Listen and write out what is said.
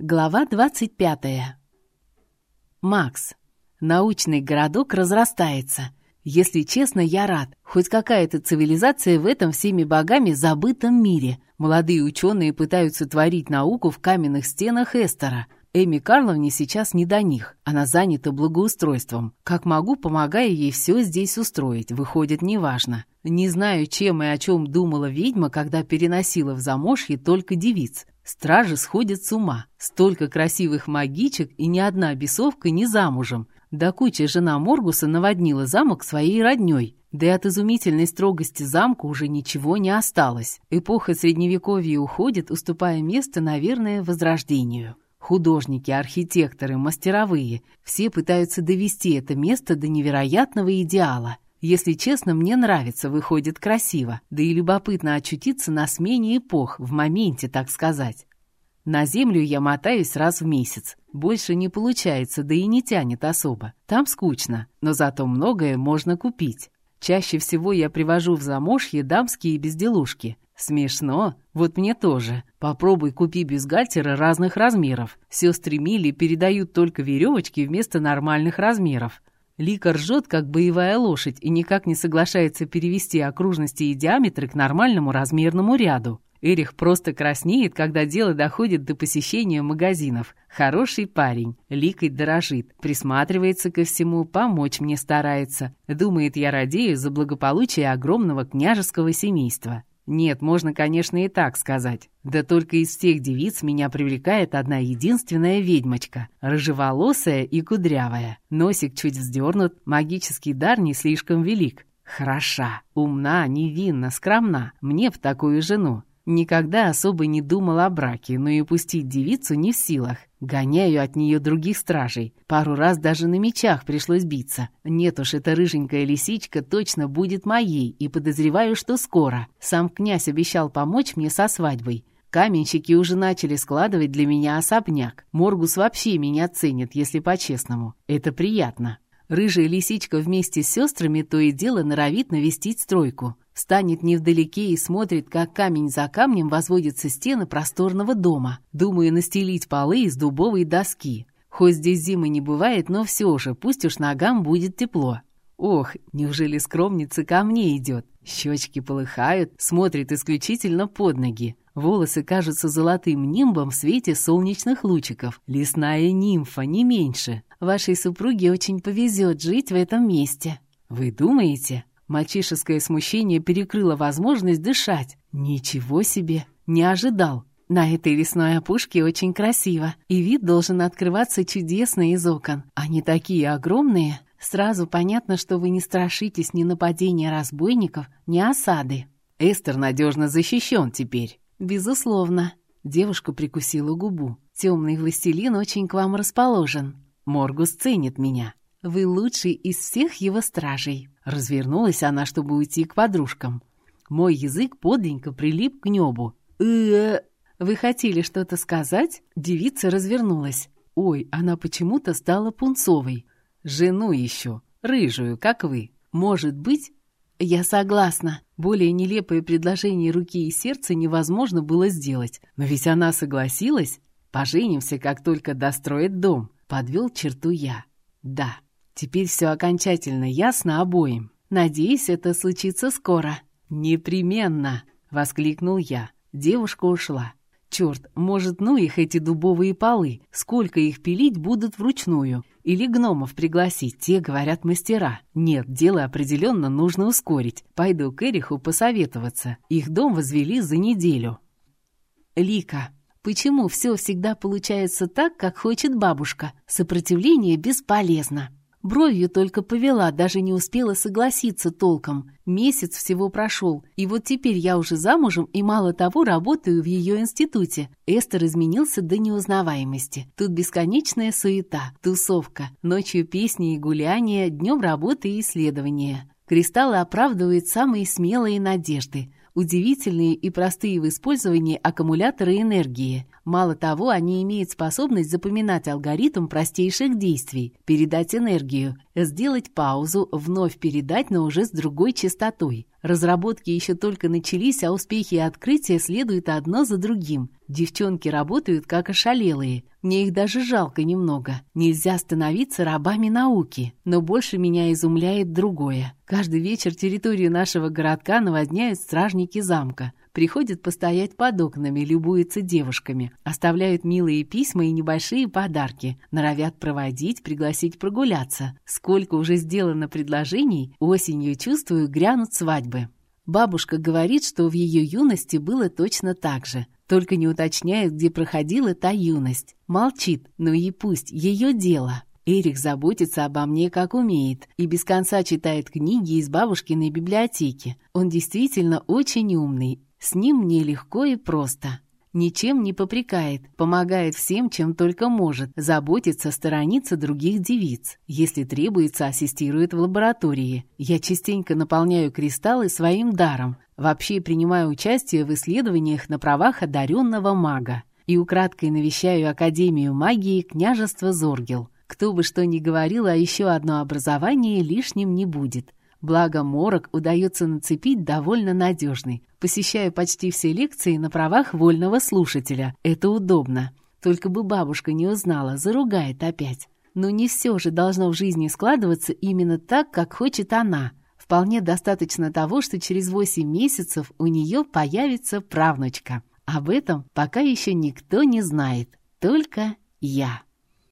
Глава 25. Макс. Научный городок разрастается. Если честно, я рад. Хоть какая-то цивилизация в этом всеми богами забытом мире. Молодые ученые пытаются творить науку в каменных стенах Эстера. Эми Карловне сейчас не до них. Она занята благоустройством. Как могу, помогая ей все здесь устроить. Выходит, неважно. Не знаю, чем и о чем думала ведьма, когда переносила в замошье только девиц. Стражи сходят с ума. Столько красивых магичек и ни одна бесовка не замужем. Да куча жена Моргуса наводнила замок своей роднёй. Да и от изумительной строгости замка уже ничего не осталось. Эпоха Средневековья уходит, уступая место, наверное, Возрождению. Художники, архитекторы, мастеровые – все пытаются довести это место до невероятного идеала – если честно, мне нравится, выходит красиво, да и любопытно очутиться на смене эпох, в моменте, так сказать. На землю я мотаюсь раз в месяц. Больше не получается, да и не тянет особо. Там скучно, но зато многое можно купить. Чаще всего я привожу в замошье дамские безделушки. Смешно? Вот мне тоже. Попробуй купи бюстгальтеры разных размеров. Сестры Мили передают только веревочки вместо нормальных размеров. Лика ржет, как боевая лошадь, и никак не соглашается перевести окружности и диаметры к нормальному размерному ряду. Эрих просто краснеет, когда дело доходит до посещения магазинов. Хороший парень, ликой дорожит, присматривается ко всему, помочь мне старается. Думает, я радею за благополучие огромного княжеского семейства. Нет, можно, конечно, и так сказать. Да только из всех девиц меня привлекает одна единственная ведьмочка, рыжеволосая и кудрявая. Носик чуть вздернут, магический дар не слишком велик. Хороша, умна, невинна, скромна. Мне в такую жену. Никогда особо не думал о браке, но и пустить девицу не в силах. Гоняю от нее других стражей. Пару раз даже на мечах пришлось биться. Нет уж, эта рыженькая лисичка точно будет моей, и подозреваю, что скоро. Сам князь обещал помочь мне со свадьбой. Каменщики уже начали складывать для меня особняк. Моргус вообще меня ценит, если по-честному. Это приятно. Рыжая лисичка вместе с сестрами то и дело норовит навестить стройку. Станет невдалеке и смотрит, как камень за камнем возводятся стены просторного дома. Думаю, настелить полы из дубовой доски. Хоть здесь зимы не бывает, но все же, пусть уж ногам будет тепло. Ох, неужели скромница ко мне идет? Щечки полыхают, смотрит исключительно под ноги. Волосы кажутся золотым нимбом в свете солнечных лучиков. Лесная нимфа, не меньше. Вашей супруге очень повезет жить в этом месте. Вы думаете? Мальчишеское смущение перекрыло возможность дышать. Ничего себе! Не ожидал. На этой лесной опушке очень красиво, и вид должен открываться чудесно из окон. Они такие огромные. Сразу понятно, что вы не страшитесь ни нападения разбойников, ни осады. Эстер надежно защищен теперь. Безусловно. Девушка прикусила губу. Темный властелин очень к вам расположен. Моргус ценит меня. Вы лучший из всех его стражей». Развернулась она, чтобы уйти к подружкам. Мой язык подленько прилип к небу. э Вы хотели что-то сказать?» Девица развернулась. «Ой, она почему-то стала пунцовой. Жену еще, рыжую, как вы. Может быть...» «Я согласна. Более нелепое предложение руки и сердца невозможно было сделать. Но ведь она согласилась. Поженимся, как только достроит дом. Подвел черту я. Да, теперь все окончательно ясно обоим. Надеюсь, это случится скоро. Непременно, воскликнул я. Девушка ушла. Черт, может, ну их эти дубовые полы. Сколько их пилить будут вручную? Или гномов пригласить, те, говорят, мастера. Нет, дело определенно нужно ускорить. Пойду к Эриху посоветоваться. Их дом возвели за неделю. Лика, Почему все всегда получается так, как хочет бабушка? Сопротивление бесполезно. Бровью только повела, даже не успела согласиться толком. Месяц всего прошел, и вот теперь я уже замужем и мало того работаю в ее институте. Эстер изменился до неузнаваемости. Тут бесконечная суета, тусовка, ночью песни и гуляния, днем работы и исследования. Кристаллы оправдывают самые смелые надежды удивительные и простые в использовании аккумуляторы энергии. Мало того, они имеют способность запоминать алгоритм простейших действий, передать энергию, сделать паузу, вновь передать, но уже с другой частотой. Разработки еще только начались, а успехи и открытия следуют одно за другим. Девчонки работают как ошалелые. Мне их даже жалко немного. Нельзя становиться рабами науки. Но больше меня изумляет другое. Каждый вечер территорию нашего городка наводняют стражники замка. Приходят постоять под окнами, любуются девушками. Оставляют милые письма и небольшие подарки. Норовят проводить, пригласить прогуляться. Сколько уже сделано предложений, осенью, чувствую, грянут свадьбы. Бабушка говорит, что в ее юности было точно так же. Только не уточняет, где проходила та юность. Молчит, но и пусть, ее дело. Эрих заботится обо мне как умеет и без конца читает книги из бабушкиной библиотеки. Он действительно очень умный. С ним мне легко и просто ничем не попрекает, помогает всем, чем только может, заботится, сторонится других девиц. Если требуется, ассистирует в лаборатории. Я частенько наполняю кристаллы своим даром. Вообще принимаю участие в исследованиях на правах одаренного мага. И украдкой навещаю Академию магии княжества Зоргел. Кто бы что ни говорил, а еще одно образование лишним не будет. Благо, морок удается нацепить довольно надежный. Посещаю почти все лекции на правах вольного слушателя. Это удобно. Только бы бабушка не узнала, заругает опять. Но не все же должно в жизни складываться именно так, как хочет она. Вполне достаточно того, что через 8 месяцев у нее появится правнучка. Об этом пока еще никто не знает, только я.